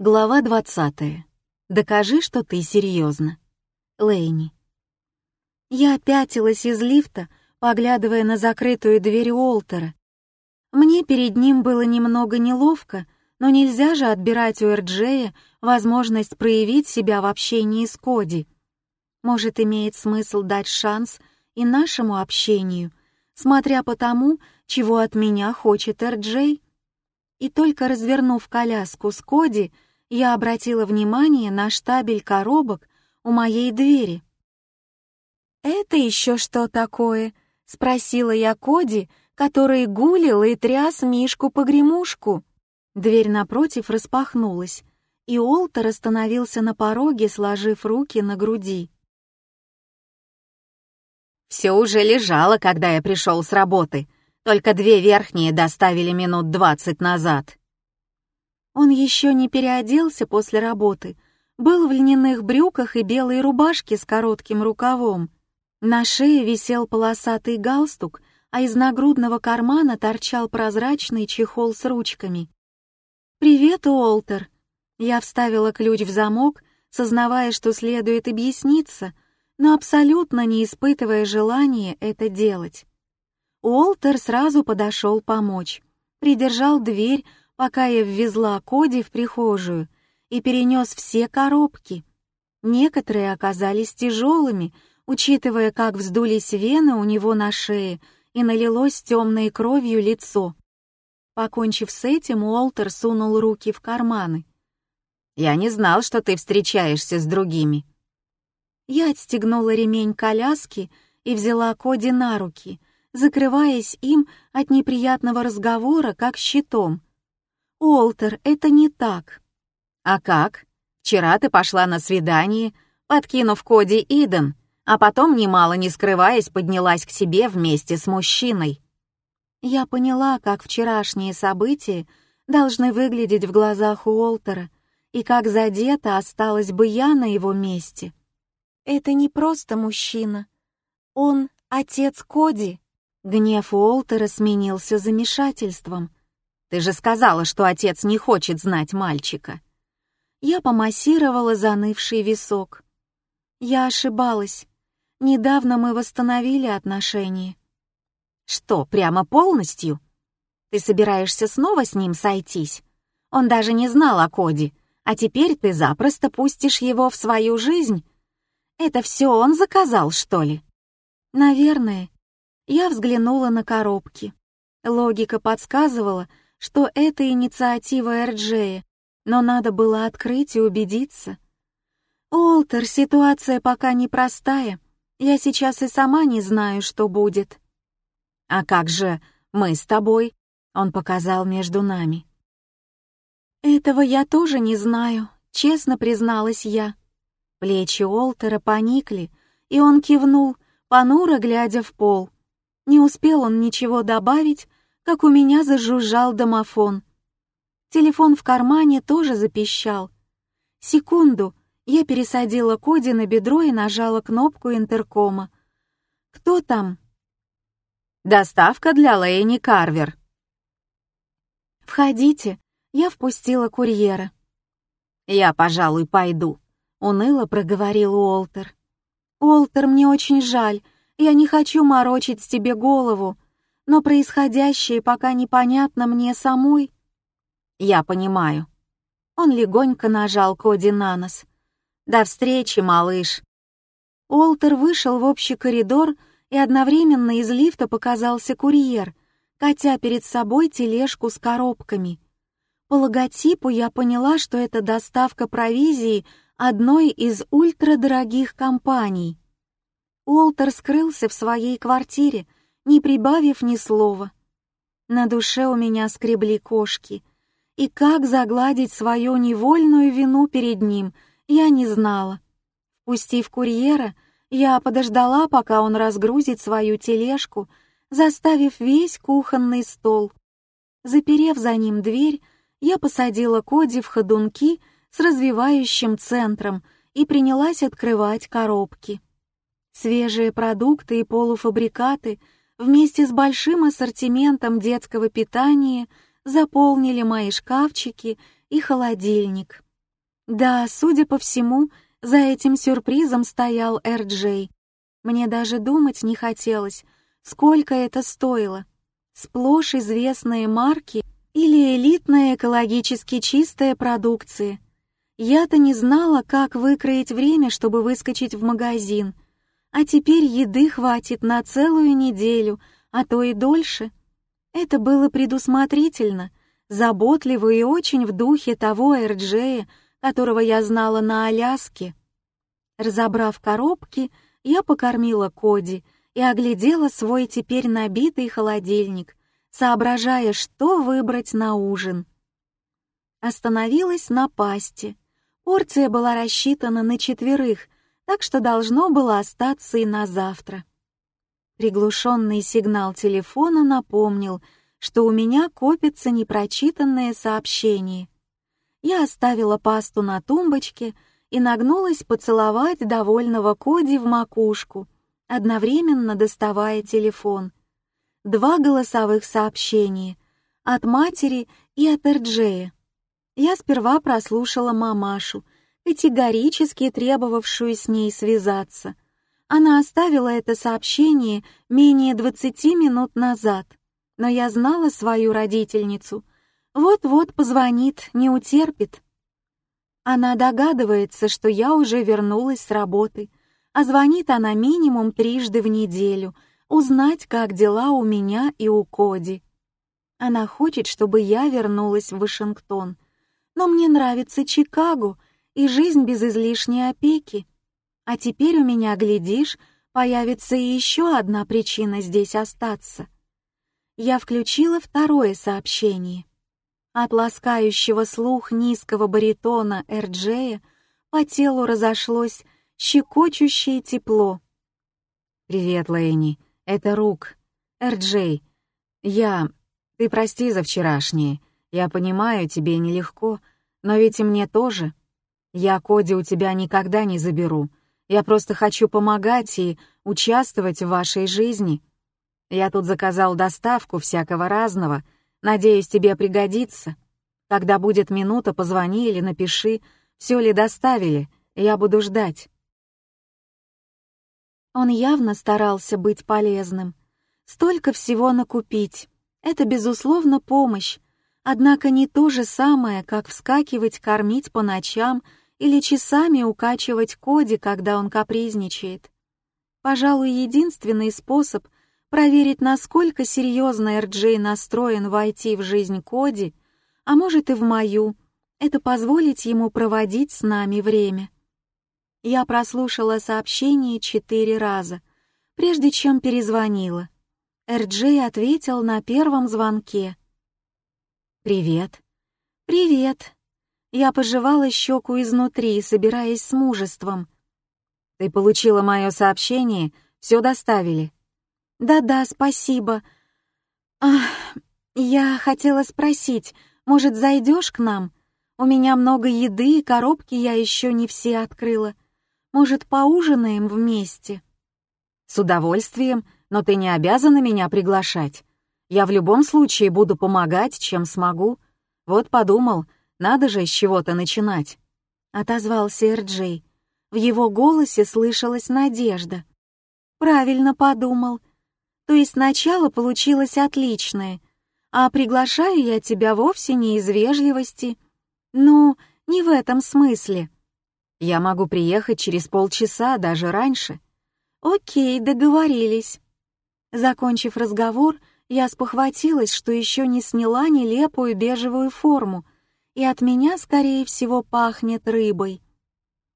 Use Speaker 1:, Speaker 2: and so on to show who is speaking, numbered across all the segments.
Speaker 1: Глава 20. Докажи, что ты серьезно. Лейни. Я пятилась из лифта, поглядывая на закрытую дверь Уолтера. Мне перед ним было немного неловко, но нельзя же отбирать у Эрджея возможность проявить себя в общении с Коди. Может, имеет смысл дать шанс и нашему общению, смотря по тому, чего от меня хочет Эрджей. И только развернув коляску с Коди, я обратила внимание на штабель коробок у моей двери. «Это еще что такое?» — спросила я Коди, который гулил и тряс Мишку-погремушку. Дверь напротив распахнулась, и Олтер остановился на пороге, сложив руки на груди.
Speaker 2: «Все уже лежало, когда я пришел с работы, только две верхние доставили минут двадцать назад».
Speaker 1: Он еще не переоделся после работы, был в льняных брюках и белой рубашке с коротким рукавом. На шее висел полосатый галстук, а из нагрудного кармана торчал прозрачный чехол с ручками. «Привет, Уолтер!» Я вставила ключ в замок, сознавая, что следует объясниться, но абсолютно не испытывая желания это делать. Уолтер сразу подошел помочь, придержал дверь, пока я ввезла Коди в прихожую и перенес все коробки. Некоторые оказались тяжелыми, учитывая, как вздулись вены у него на шее и налилось темной кровью лицо. Покончив с этим, Уолтер сунул руки в карманы.
Speaker 2: «Я не знал, что ты встречаешься с другими».
Speaker 1: Я отстегнула ремень коляски и взяла Коди на руки, закрываясь им от неприятного разговора, как щитом — «Уолтер, это не так».
Speaker 2: «А как? Вчера ты пошла на свидание, подкинув Коди Иден, а потом, немало не скрываясь, поднялась к себе вместе с мужчиной».
Speaker 1: Я поняла, как вчерашние события должны выглядеть в глазах Уолтера, и как задета осталась бы я на его месте. Это не просто мужчина. Он отец Коди. Гнев Уолтера сменился замешательством —
Speaker 2: ты же сказала, что отец не хочет знать мальчика.
Speaker 1: Я помассировала занывший висок. Я ошибалась. Недавно мы восстановили отношения.
Speaker 2: Что, прямо полностью? Ты собираешься снова с ним сойтись? Он даже не знал о Коде, а теперь ты запросто пустишь его в свою жизнь. Это все он заказал, что ли?
Speaker 1: Наверное. Я взглянула на коробки. Логика подсказывала, что это инициатива Эрджея, но надо было открыть и убедиться. «Олтер, ситуация пока непростая. Я сейчас и сама не знаю, что будет».
Speaker 2: «А как же мы с тобой?» — он показал между нами.
Speaker 1: «Этого я тоже не знаю», — честно призналась я. Плечи Олтера поникли, и он кивнул, понуро глядя в пол. Не успел он ничего добавить, как у меня зажужжал домофон. Телефон в кармане тоже запищал. Секунду, я пересадила Коди на бедро и нажала кнопку интеркома. «Кто там?»
Speaker 2: «Доставка для Лэйни Карвер».
Speaker 1: «Входите», я впустила курьера.
Speaker 2: «Я, пожалуй, пойду», — уныло проговорил Уолтер.
Speaker 1: «Уолтер, мне очень жаль. Я не хочу морочить тебе голову но происходящее пока непонятно мне самой.
Speaker 2: Я понимаю.
Speaker 1: Он легонько нажал Коди на нос.
Speaker 2: До встречи, малыш.
Speaker 1: Уолтер вышел в общий коридор, и одновременно из лифта показался курьер, катя перед собой тележку с коробками. По логотипу я поняла, что это доставка провизии одной из ультрадорогих компаний. Уолтер скрылся в своей квартире, не прибавив ни слова. На душе у меня скребли кошки, и как загладить свою невольную вину перед ним, я не знала. Пустив курьера, я подождала, пока он разгрузит свою тележку, заставив весь кухонный стол. Заперев за ним дверь, я посадила Коди в ходунки с развивающим центром и принялась открывать коробки. Свежие продукты и полуфабрикаты — вместе с большим ассортиментом детского питания заполнили мои шкафчики и холодильник. Да, судя по всему, за этим сюрпризом стоял Эр-Джей. Мне даже думать не хотелось, сколько это стоило. Сплошь известные марки или элитная экологически чистая продукция. Я-то не знала, как выкроить время, чтобы выскочить в магазин. А теперь еды хватит на целую неделю, а то и дольше. Это было предусмотрительно, заботливо и очень в духе того Эрджея, которого я знала на Аляске. Разобрав коробки, я покормила Коди и оглядела свой теперь набитый холодильник, соображая, что выбрать на ужин. Остановилась на пасте. Порция была рассчитана на четверых, так что должно было остаться и на завтра. Приглушенный сигнал телефона напомнил, что у меня копятся непрочитанные сообщения. Я оставила пасту на тумбочке и нагнулась поцеловать довольного Коди в макушку, одновременно доставая телефон. Два голосовых сообщения от матери и от Эрджея. Я сперва прослушала мамашу, категорически требовавшую с ней связаться. Она оставила это сообщение менее 20 минут назад, но я знала свою родительницу. Вот-вот позвонит, не утерпит. Она догадывается, что я уже вернулась с работы, а звонит она минимум трижды в неделю, узнать, как дела у меня и у Коди. Она хочет, чтобы я вернулась в Вашингтон, но мне нравится Чикаго и жизнь без излишней опеки. А теперь у меня, глядишь, появится и еще одна причина здесь остаться. Я включила второе сообщение. От ласкающего слух низкого баритона Эрджея по телу разошлось щекочущее тепло. «Привет, Лэйни, это Рук. Эрджей. Я... Ты прости за вчерашнее. Я понимаю, тебе нелегко, но ведь и мне тоже. Я Коди у тебя никогда не заберу. Я просто хочу помогать и участвовать в вашей жизни. Я тут заказал доставку всякого разного. Надеюсь, тебе пригодится. Когда будет минута, позвони или напиши, все ли доставили, я буду ждать. Он явно старался быть полезным. Столько всего накупить. Это, безусловно, помощь. Однако не то же самое, как вскакивать кормить по ночам или часами укачивать Коди, когда он капризничает. Пожалуй, единственный способ проверить, насколько серьезно Эрджей настроен войти в жизнь Коди, а может и в мою, это позволить ему проводить с нами время. Я прослушала сообщение четыре раза, прежде чем перезвонила. Эрджей ответил на первом звонке. «Привет». «Привет», я пожевала щеку изнутри, собираясь с мужеством. «Ты получила мое сообщение? Все доставили?» «Да-да, спасибо. Ах, я хотела спросить, может, зайдешь к нам? У меня много еды, коробки я еще не все открыла. Может, поужинаем вместе?» «С удовольствием, но ты не обязана меня приглашать. Я в любом случае буду помогать, чем смогу. Вот подумал, надо же с чего-то начинать», — отозвался Эрджей. В его голосе слышалась надежда. «Правильно подумал. То есть начало получилось отличное, а приглашаю я тебя вовсе не из вежливости. Ну, не в этом смысле. Я могу приехать через полчаса, даже раньше». «Окей, договорились». Закончив разговор, я спохватилась, что еще не сняла нелепую бежевую форму — и от меня, скорее всего, пахнет рыбой.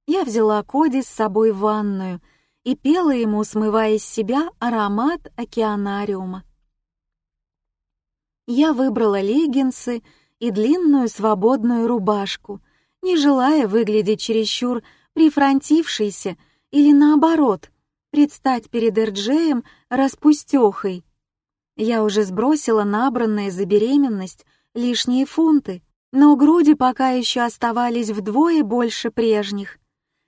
Speaker 1: Я взяла Коди с собой в ванную и пела ему, смывая с себя аромат океанариума. Я выбрала леггинсы и длинную свободную рубашку, не желая выглядеть чересчур прифронтившейся или наоборот, предстать перед Эрджеем распустехой. Я уже сбросила набранные за беременность лишние фунты, но груди пока еще оставались вдвое больше прежних.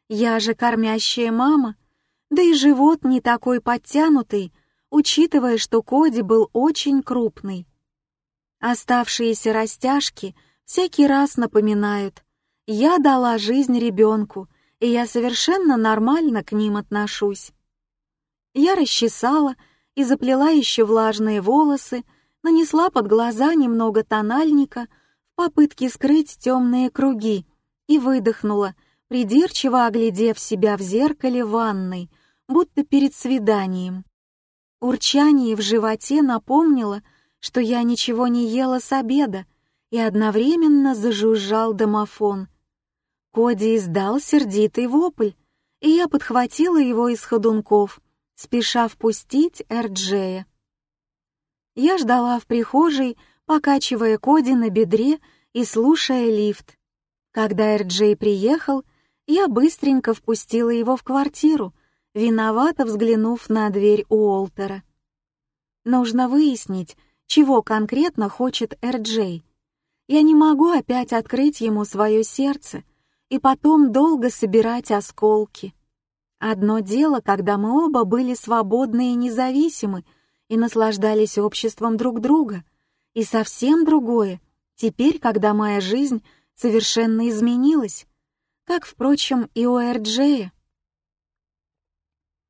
Speaker 1: Я же кормящая мама, да и живот не такой подтянутый, учитывая, что Коди был очень крупный. Оставшиеся растяжки всякий раз напоминают, Я дала жизнь ребенку, и я совершенно нормально к ним отношусь. Я расчесала и заплела еще влажные волосы, нанесла под глаза немного тональника в попытке скрыть темные круги и выдохнула, придирчиво оглядев себя в зеркале ванной, будто перед свиданием. Урчание в животе напомнило, что я ничего не ела с обеда, и одновременно зажужжал домофон. Коди издал сердитый вопль, и я подхватила его из ходунков, спеша впустить Эрджея. Я ждала в прихожей, покачивая Коди на бедре и слушая лифт. Когда Эрджей приехал, я быстренько впустила его в квартиру, виновато взглянув на дверь Уолтера. Нужно выяснить, чего конкретно хочет Эрджей. Я не могу опять открыть ему свое сердце и потом долго собирать осколки. Одно дело, когда мы оба были свободны и независимы и наслаждались обществом друг друга, и совсем другое — теперь, когда моя жизнь совершенно изменилась, как, впрочем, и у Эрджея.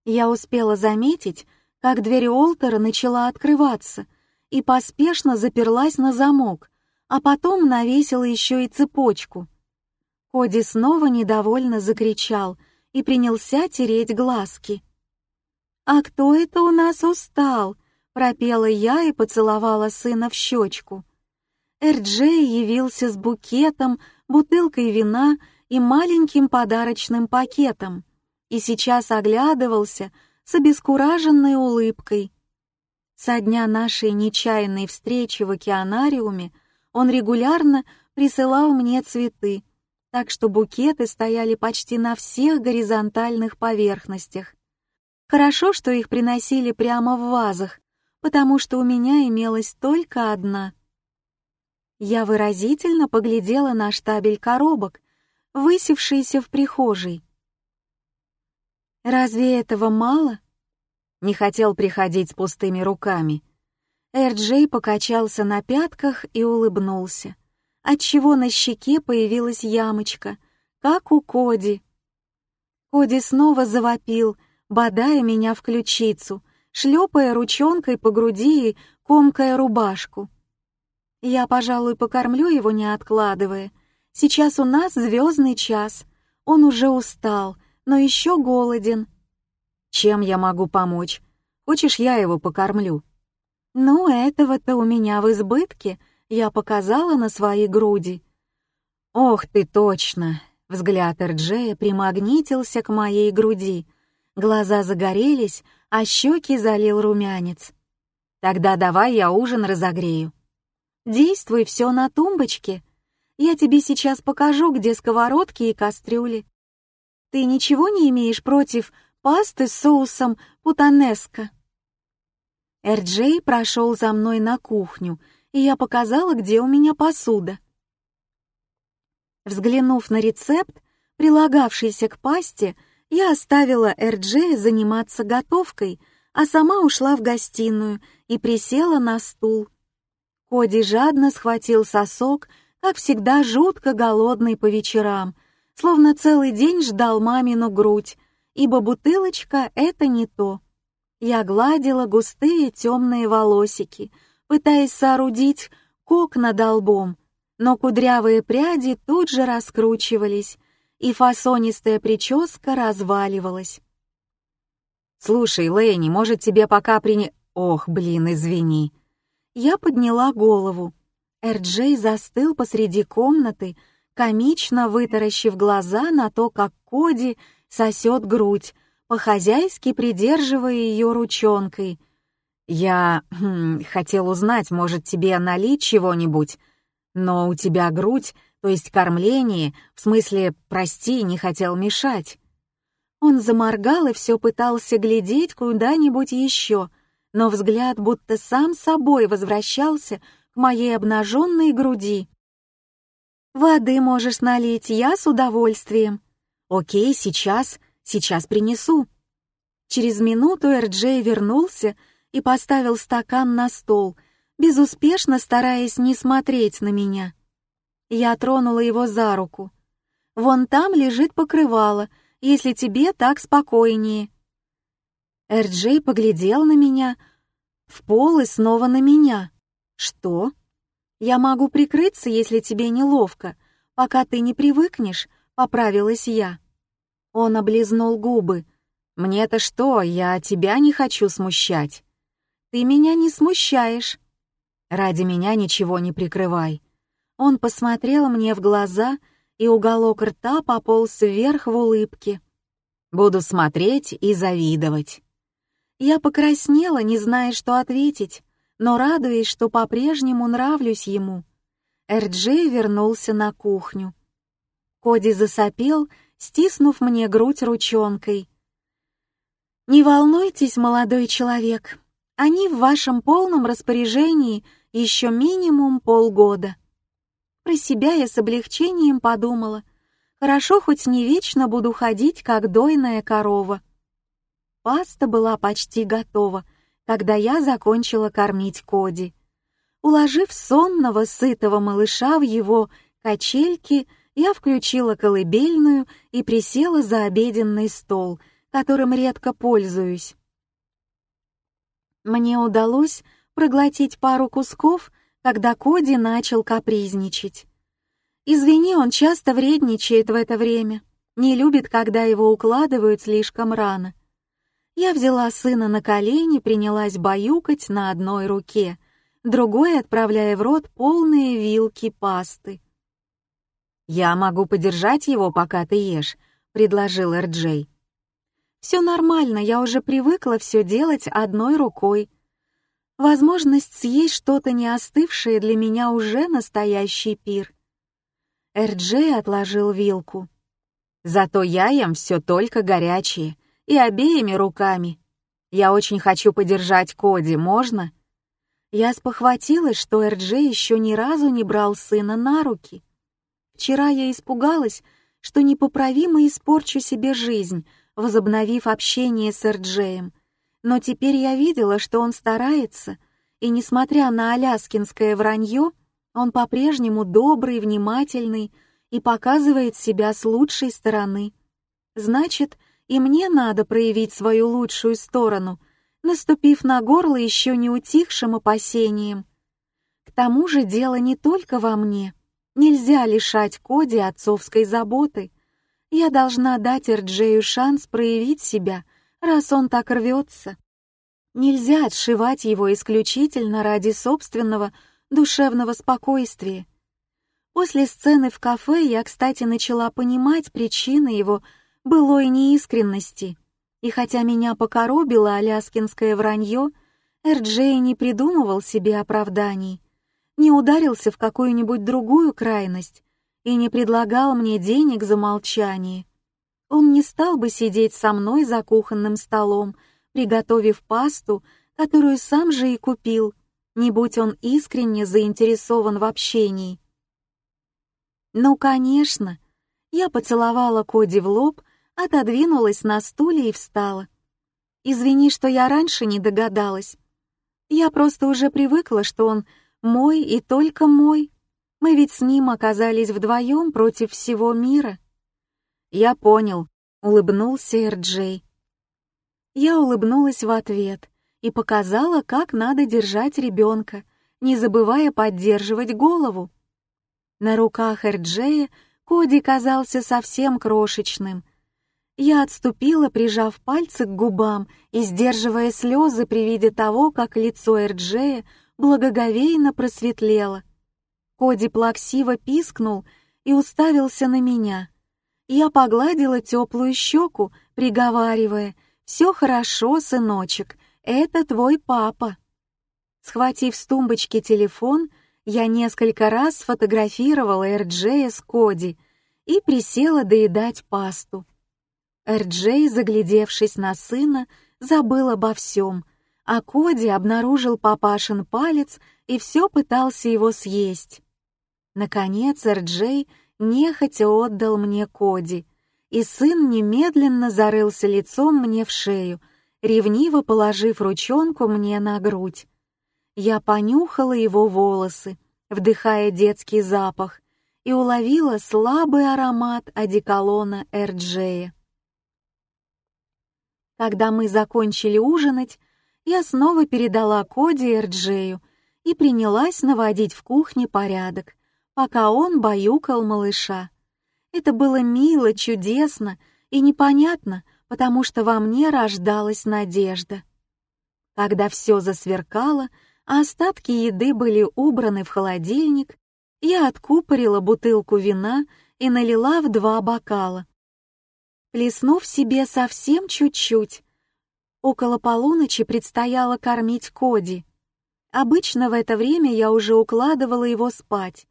Speaker 1: Я успела заметить, как дверь Олтера начала открываться и поспешно заперлась на замок, а потом навесила еще и цепочку. Коди снова недовольно закричал и принялся тереть глазки. «А кто это у нас устал?» — пропела я и поцеловала сына в щечку. Эрджей явился с букетом, бутылкой вина и маленьким подарочным пакетом — и сейчас оглядывался с обескураженной улыбкой. Со дня нашей нечаянной встречи в океанариуме он регулярно присылал мне цветы, так что букеты стояли почти на всех горизонтальных поверхностях. Хорошо, что их приносили прямо в вазах, потому что у меня имелась только одна. Я выразительно поглядела на штабель коробок, высевшийся в прихожей. Разве этого мало? Не хотел приходить с пустыми руками. Эрджей покачался на пятках и улыбнулся, отчего на щеке появилась ямочка, как у Коди. Коди снова завопил, бодая меня в ключицу, шлепая ручонкой по груди и комкая рубашку. Я, пожалуй, покормлю его, не откладывая. Сейчас у нас звездный час. Он уже устал, но еще голоден. Чем я могу помочь? Хочешь, я его покормлю? Ну, этого-то у меня в избытке, я показала на свои груди. Ох ты точно! Взгляд Эрджея примагнитился к моей груди. Глаза загорелись, а щеки залил румянец. Тогда давай я ужин разогрею. Действуй все на тумбочке. Я тебе сейчас покажу, где сковородки и кастрюли. Ты ничего не имеешь против пасты с соусом путанеско?» Эрджей прошел за мной на кухню, и я показала, где у меня посуда. Взглянув на рецепт, прилагавшийся к пасте, я оставила Эрджея заниматься готовкой, а сама ушла в гостиную и присела на стул. Коди жадно схватил сосок, как всегда жутко голодный по вечерам, словно целый день ждал мамину грудь, ибо бутылочка — это не то. Я гладила густые темные волосики, пытаясь соорудить кок над лбом, но кудрявые пряди тут же раскручивались, и фасонистая прическа разваливалась. «Слушай, Лэйни, может, тебе пока прини...» «Ох, блин, извини». Я подняла голову. Эрджей застыл посреди комнаты, комично вытаращив глаза на то, как Коди сосет грудь, по-хозяйски придерживая ее ручонкой. «Я хм, хотел узнать, может, тебе налить чего-нибудь, но у тебя грудь, то есть кормление, в смысле, прости, не хотел мешать». Он заморгал и все пытался глядеть куда-нибудь еще, но взгляд будто сам собой возвращался к моей обнаженной груди. «Воды можешь налить, я с удовольствием». «Окей, сейчас, сейчас принесу». Через минуту Эрджей вернулся и поставил стакан на стол, безуспешно стараясь не смотреть на меня. Я тронула его за руку. Вон там лежит покрывало, если тебе так спокойнее». Эрджей поглядел на меня, в пол и снова на меня. «Что?» «Я могу прикрыться, если тебе неловко, пока ты не привыкнешь», — поправилась я. Он облизнул губы. «Мне-то что, я тебя не хочу смущать». «Ты меня не смущаешь». «Ради меня ничего не прикрывай». Он посмотрел мне в глаза, и уголок рта пополз вверх в улыбке. «Буду смотреть и завидовать». Я покраснела, не зная, что ответить, но радуясь, что по-прежнему нравлюсь ему. Эрджей вернулся на кухню. Коди засопел, стиснув мне грудь ручонкой. «Не волнуйтесь, молодой человек, они в вашем полном распоряжении еще минимум полгода». Про себя я с облегчением подумала. Хорошо, хоть не вечно буду ходить, как дойная корова. Паста была почти готова, когда я закончила кормить Коди. Уложив сонного, сытого малыша в его качельки, я включила колыбельную и присела за обеденный стол, которым редко пользуюсь. Мне удалось проглотить пару кусков, когда Коди начал капризничать. Извини, он часто вредничает в это время, не любит, когда его укладывают слишком рано. Я взяла сына на колени, принялась баюкать на одной руке, другой отправляя в рот полные вилки пасты. «Я могу подержать его, пока ты ешь», — предложил Эрджей. «Все нормально, я уже привыкла все делать одной рукой. Возможность съесть что-то не остывшее для меня уже настоящий пир». Эрджей отложил вилку. «Зато я ем все только горячее и обеими руками. Я очень хочу подержать Коди, можно? Я спохватилась, что Эрджи еще ни разу не брал сына на руки. Вчера я испугалась, что непоправимо испорчу себе жизнь, возобновив общение с Эрджеем. Но теперь я видела, что он старается, и, несмотря на аляскинское вранье, он по-прежнему добрый, внимательный и показывает себя с лучшей стороны. Значит, и мне надо проявить свою лучшую сторону, наступив на горло еще не утихшим опасением. К тому же дело не только во мне. Нельзя лишать Коди отцовской заботы. Я должна дать Эрджею шанс проявить себя, раз он так рвется. Нельзя отшивать его исключительно ради собственного душевного спокойствия. После сцены в кафе я, кстати, начала понимать причины его былой неискренности, и хотя меня покоробило аляскинское вранье, Эрджей не придумывал себе оправданий, не ударился в какую-нибудь другую крайность и не предлагал мне денег за молчание. Он не стал бы сидеть со мной за кухонным столом, приготовив пасту, которую сам же и купил, не будь он искренне заинтересован в общении. Ну, конечно, я поцеловала Коди в лоб, отодвинулась на стуле и встала. «Извини, что я раньше не догадалась. Я просто уже привыкла, что он мой и только мой. Мы ведь с ним оказались вдвоем против всего мира». «Я понял», — улыбнулся Эрджей. Я улыбнулась в ответ и показала, как надо держать ребенка, не забывая поддерживать голову. На руках Эрджея Коди казался совсем крошечным — я отступила, прижав пальцы к губам и сдерживая слезы при виде того, как лицо Эрджея благоговейно просветлело. Коди плаксиво пискнул и уставился на меня. Я погладила теплую щеку, приговаривая «Все хорошо, сыночек, это твой папа». Схватив с тумбочки телефон, я несколько раз сфотографировала Эрджея с Коди и присела доедать пасту. Эрджей, заглядевшись на сына, забыл обо всем, а Коди обнаружил папашин палец и все пытался его съесть. Наконец Эрджей нехотя отдал мне Коди, и сын немедленно зарылся лицом мне в шею, ревниво положив ручонку мне на грудь. Я понюхала его волосы, вдыхая детский запах, и уловила слабый аромат одеколона Эрджея. Когда мы закончили ужинать, я снова передала Коди Эрджею и принялась наводить в кухне порядок, пока он баюкал малыша. Это было мило, чудесно и непонятно, потому что во мне рождалась надежда. Когда все засверкало, а остатки еды были убраны в холодильник, я откупорила бутылку вина и налила в два бокала. Плеснув себе совсем чуть-чуть, около полуночи предстояло кормить Коди. Обычно в это время я уже укладывала его спать,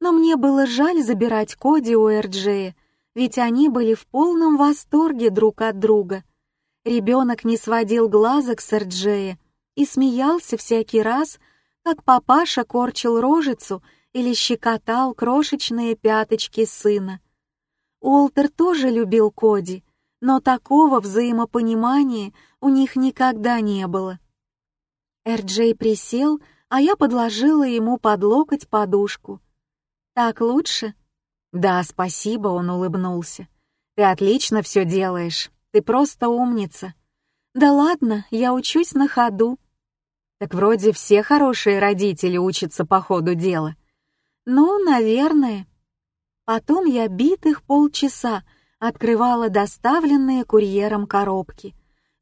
Speaker 1: но мне было жаль забирать Коди у Эрджея, ведь они были в полном восторге друг от друга. Ребенок не сводил глазок с Эрджея и смеялся всякий раз, как папаша корчил рожицу или щекотал крошечные пяточки сына. Уолтер тоже любил Коди, но такого взаимопонимания у них никогда не было. Эрджей присел, а я подложила ему под локоть подушку. «Так лучше?» «Да, спасибо», — он улыбнулся. «Ты отлично все делаешь. Ты просто умница». «Да ладно, я учусь на ходу». «Так вроде все хорошие родители учатся по ходу дела». «Ну, наверное». Потом я битых полчаса открывала доставленные курьером коробки,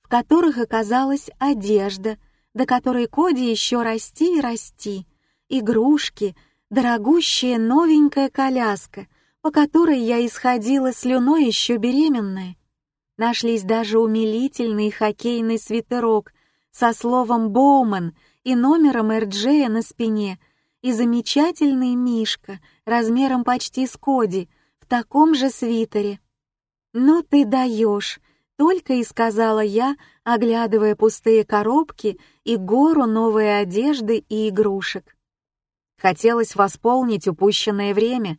Speaker 1: в которых оказалась одежда, до которой Коди еще расти и расти, игрушки, дорогущая новенькая коляска, по которой я исходила слюной еще беременная. Нашлись даже умилительный хоккейный свитерок со словом «Боуман» и номером Эрджея на спине — и замечательный Мишка размером почти с Коди в таком же свитере. «Ну ты даешь!» — только и сказала я, оглядывая пустые коробки и гору новой одежды и игрушек. Хотелось восполнить упущенное время.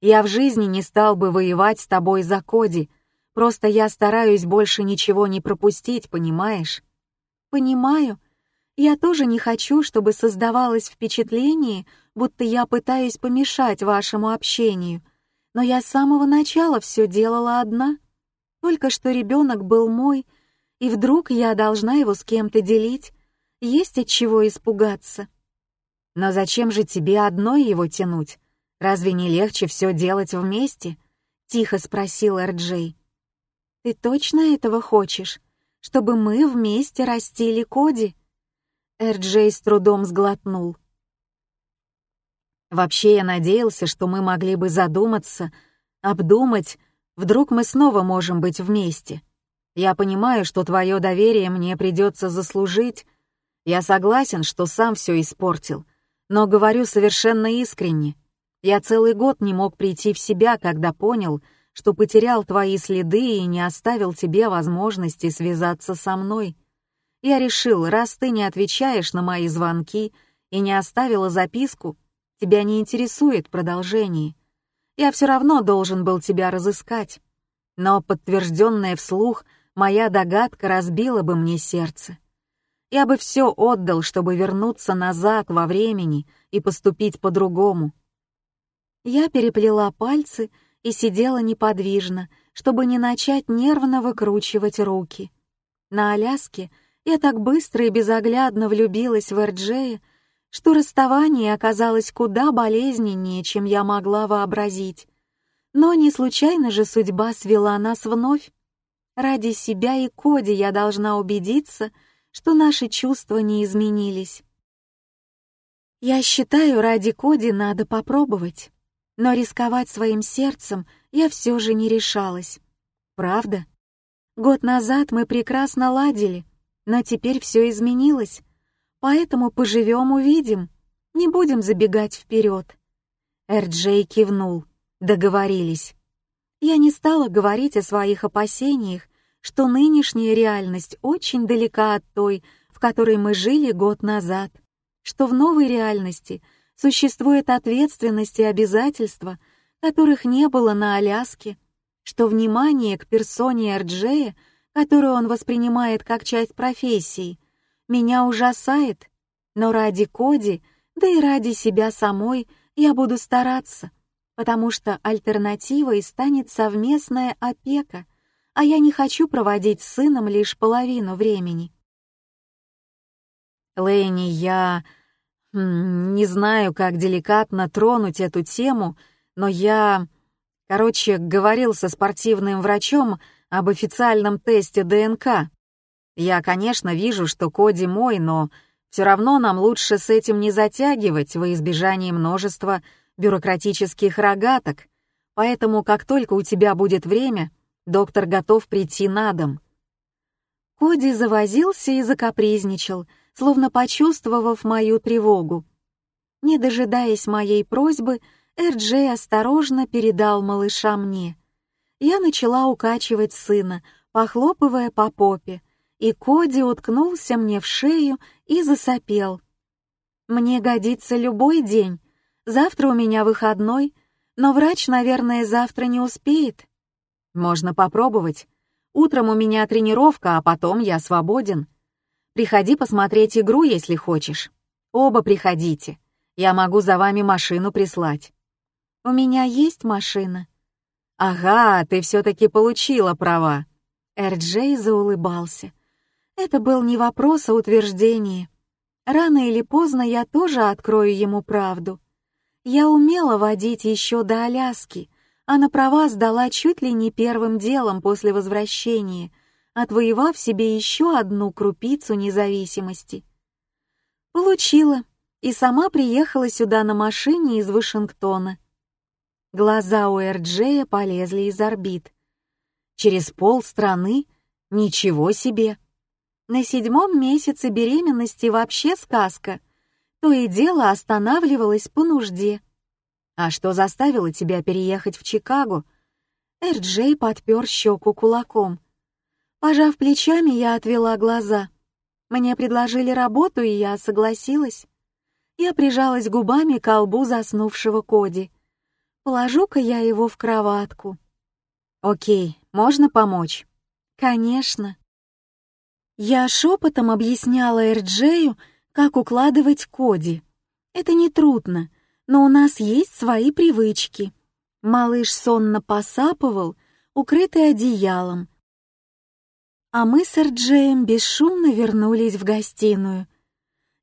Speaker 1: Я в жизни не стал бы воевать с тобой за Коди, просто я стараюсь больше ничего не пропустить, понимаешь? Понимаю, я тоже не хочу, чтобы создавалось впечатление, будто я пытаюсь помешать вашему общению, но я с самого начала все делала одна. Только что ребенок был мой, и вдруг я должна его с кем-то делить. Есть от чего испугаться. Но зачем же тебе одной его тянуть? Разве не легче все делать вместе? Тихо спросил Эрджей. Ты точно этого хочешь? Чтобы мы вместе растили Коди? Эрджей с трудом сглотнул. Вообще я надеялся, что мы могли бы задуматься, обдумать, вдруг мы снова можем быть вместе. Я понимаю, что твое доверие мне придется заслужить. Я согласен, что сам все испортил, но говорю совершенно искренне. Я целый год не мог прийти в себя, когда понял, что потерял твои следы и не оставил тебе возможности связаться со мной. Я решил, раз ты не отвечаешь на мои звонки и не оставила записку, тебя не интересует продолжение. Я все равно должен был тебя разыскать. Но подтвержденная вслух моя догадка разбила бы мне сердце. Я бы все отдал, чтобы вернуться назад во времени и поступить по-другому. Я переплела пальцы и сидела неподвижно, чтобы не начать нервно выкручивать руки. На Аляске — я так быстро и безоглядно влюбилась в Эрджея, что расставание оказалось куда болезненнее, чем я могла вообразить. Но не случайно же судьба свела нас вновь. Ради себя и Коди я должна убедиться, что наши чувства не изменились. Я считаю, ради Коди надо попробовать. Но рисковать своим сердцем я все же не решалась. Правда? Год назад мы прекрасно ладили — но теперь все изменилось, поэтому поживем-увидим, не будем забегать вперед. Эрджей кивнул. Договорились. Я не стала говорить о своих опасениях, что нынешняя реальность очень далека от той, в которой мы жили год назад, что в новой реальности существует ответственность и обязательства, которых не было на Аляске, что внимание к персоне Эрджея — которую он воспринимает как часть профессии, меня ужасает, но ради Коди, да и ради себя самой я буду стараться, потому что альтернативой станет совместная опека, а я не хочу проводить с сыном лишь половину времени.
Speaker 2: Лэйни, я не знаю, как деликатно тронуть эту тему, но я, короче, говорил со спортивным врачом об официальном тесте ДНК. Я, конечно, вижу, что Коди мой, но все равно нам лучше с этим не затягивать во избежание множества бюрократических рогаток. Поэтому, как только у тебя будет время, доктор готов прийти на дом.
Speaker 1: Коди завозился и закапризничал, словно почувствовав мою тревогу. Не дожидаясь моей просьбы, Эрджей осторожно передал малыша мне. Я начала укачивать сына, похлопывая по попе, и Коди уткнулся мне в шею и засопел. «Мне годится любой день. Завтра у меня выходной, но врач, наверное, завтра не успеет».
Speaker 2: «Можно попробовать. Утром у меня тренировка, а потом я свободен. Приходи посмотреть игру, если хочешь. Оба приходите. Я могу за вами машину прислать».
Speaker 1: «У меня есть машина».
Speaker 2: «Ага, ты все-таки получила права».
Speaker 1: Эрджей заулыбался. Это был не вопрос, а утверждение. Рано или поздно я тоже открою ему правду. Я умела водить еще до Аляски, а на права сдала чуть ли не первым делом после возвращения, отвоевав себе еще одну крупицу независимости. Получила, и сама приехала сюда на машине из Вашингтона. Глаза у Эрджея полезли из орбит.
Speaker 2: Через полстраны? Ничего себе!
Speaker 1: На седьмом месяце беременности вообще сказка. То и дело останавливалась по нужде.
Speaker 2: А что заставило тебя переехать в Чикаго?
Speaker 1: Эрджей подпер щеку кулаком. Пожав плечами, я отвела глаза. Мне предложили работу, и я согласилась. Я прижалась губами к колбу заснувшего Коди. Положу-ка я его в кроватку.
Speaker 2: «Окей, можно помочь?»
Speaker 1: «Конечно». Я шепотом объясняла Эрджею, как укладывать Коди. Это не трудно, но у нас есть свои привычки. Малыш сонно посапывал, укрытый одеялом. А мы с Эрджеем бесшумно вернулись в гостиную.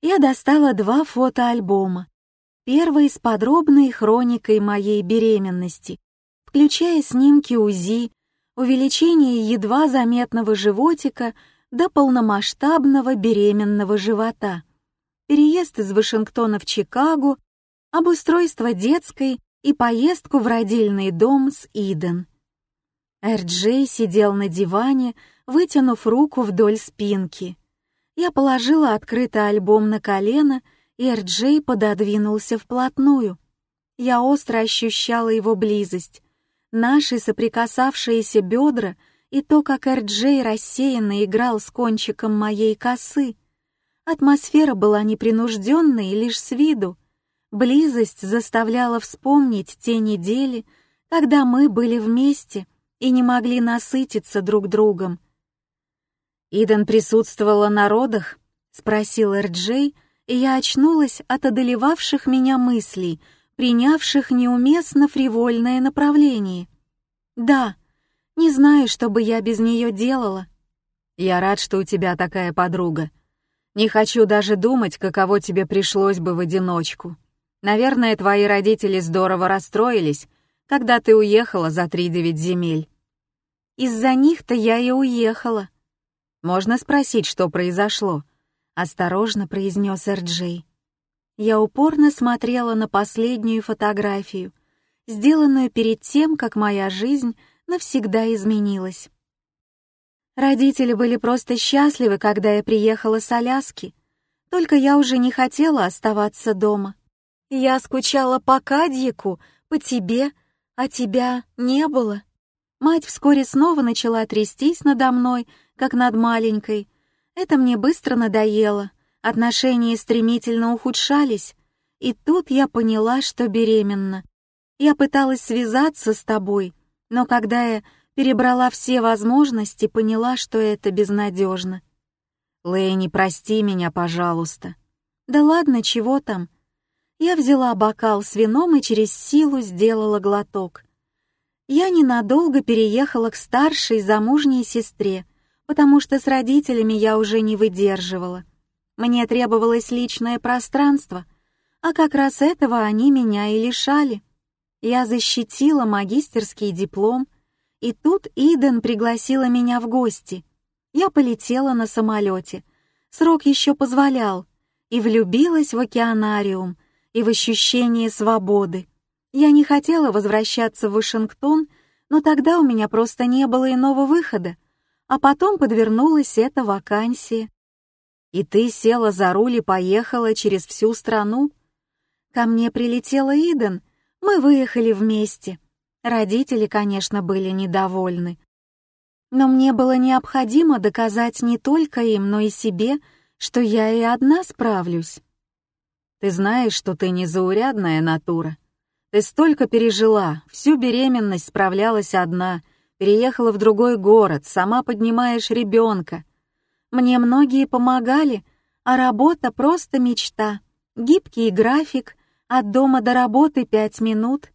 Speaker 1: Я достала два фотоальбома. Первый с подробной хроникой моей беременности, включая снимки УЗИ, увеличение едва заметного животика — до полномасштабного беременного живота, переезд из Вашингтона в Чикаго, обустройство детской и поездку в родильный дом с Иден. Эрджей сидел на диване, вытянув руку вдоль спинки. Я положила открытый альбом на колено, и Эрджей пододвинулся вплотную. Я остро ощущала его близость. Наши соприкасавшиеся бедра — и то, как Эрджей рассеянно играл с кончиком моей косы. Атмосфера была непринужденной лишь с виду. Близость заставляла вспомнить те недели, когда мы были вместе и не могли насытиться друг другом.
Speaker 2: «Иден присутствовала на родах?» — спросил Эрджей,
Speaker 1: и я очнулась от одолевавших меня мыслей, принявших неуместно фривольное направление. «Да», не знаю, что бы я без нее делала.
Speaker 2: Я рад, что у тебя такая подруга. Не хочу даже думать, каково тебе пришлось бы в одиночку. Наверное, твои родители здорово расстроились, когда ты уехала за три девять земель.
Speaker 1: Из-за них-то я и уехала.
Speaker 2: Можно спросить, что произошло?
Speaker 1: Осторожно произнес Эрджей. Я упорно смотрела на последнюю фотографию, сделанную перед тем, как моя жизнь навсегда изменилась. Родители были просто счастливы, когда я приехала с Аляски, только я уже не хотела оставаться дома. Я скучала по Кадьяку, по тебе, а тебя не было. Мать вскоре снова начала трястись надо мной, как над маленькой. Это мне быстро надоело, отношения стремительно ухудшались, и тут я поняла, что беременна. Я пыталась связаться с тобой, но когда я перебрала все возможности, поняла, что это безнадежно.
Speaker 2: «Лэйни, прости меня, пожалуйста».
Speaker 1: «Да ладно, чего там?» Я взяла бокал с вином и через силу сделала глоток. Я ненадолго переехала к старшей замужней сестре, потому что с родителями я уже не выдерживала. Мне требовалось личное пространство, а как раз этого они меня и лишали. Я защитила магистерский диплом, и тут Иден пригласила меня в гости. Я полетела на самолете. Срок еще позволял. И влюбилась в океанариум, и в ощущение свободы. Я не хотела возвращаться в Вашингтон, но тогда у меня просто не было иного выхода. А потом подвернулась эта вакансия. И ты села за руль и поехала через всю страну? Ко мне прилетела Иден, мы выехали вместе. Родители, конечно, были недовольны. Но мне было необходимо доказать не только им, но и себе, что я и одна справлюсь. Ты знаешь, что ты незаурядная натура. Ты столько пережила, всю беременность справлялась одна, переехала в другой город, сама поднимаешь ребенка. Мне многие помогали, а работа просто мечта. Гибкий график, от дома до работы пять минут.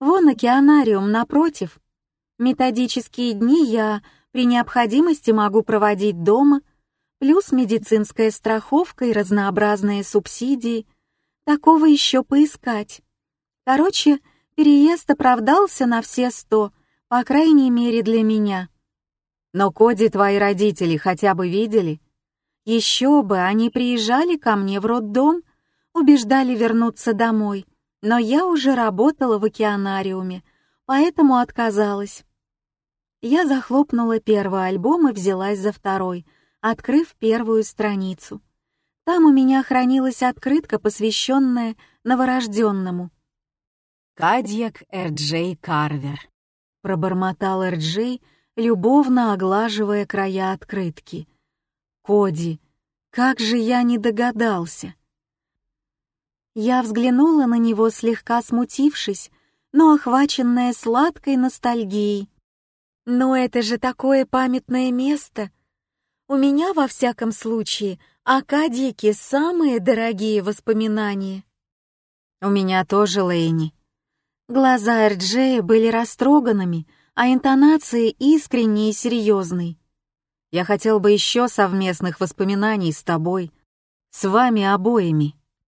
Speaker 1: Вон океанариум напротив. Методические дни я при необходимости могу проводить дома, плюс медицинская страховка и разнообразные субсидии — Такого еще поискать. Короче, переезд оправдался на все сто, по крайней мере для меня. Но Коди твои родители хотя бы видели? Еще бы, они приезжали ко мне в роддом, убеждали вернуться домой, но я уже работала в океанариуме, поэтому отказалась. Я захлопнула первый альбом и взялась за второй, открыв первую страницу. Там у меня хранилась открытка, посвященная новорожденному.
Speaker 2: «Кадьяк Эрджей Карвер», —
Speaker 1: пробормотал Эрджей, любовно оглаживая края открытки. «Коди, как же я не догадался!» Я взглянула на него, слегка смутившись, но охваченная сладкой ностальгией. «Но это же такое памятное место! У меня, во всяком случае, — Акадики — самые дорогие воспоминания.
Speaker 2: У меня тоже, Лейни.
Speaker 1: Глаза Эрджея были растроганными, а интонации искренней и серьезной.
Speaker 2: Я хотел бы еще совместных воспоминаний с тобой, с вами обоими.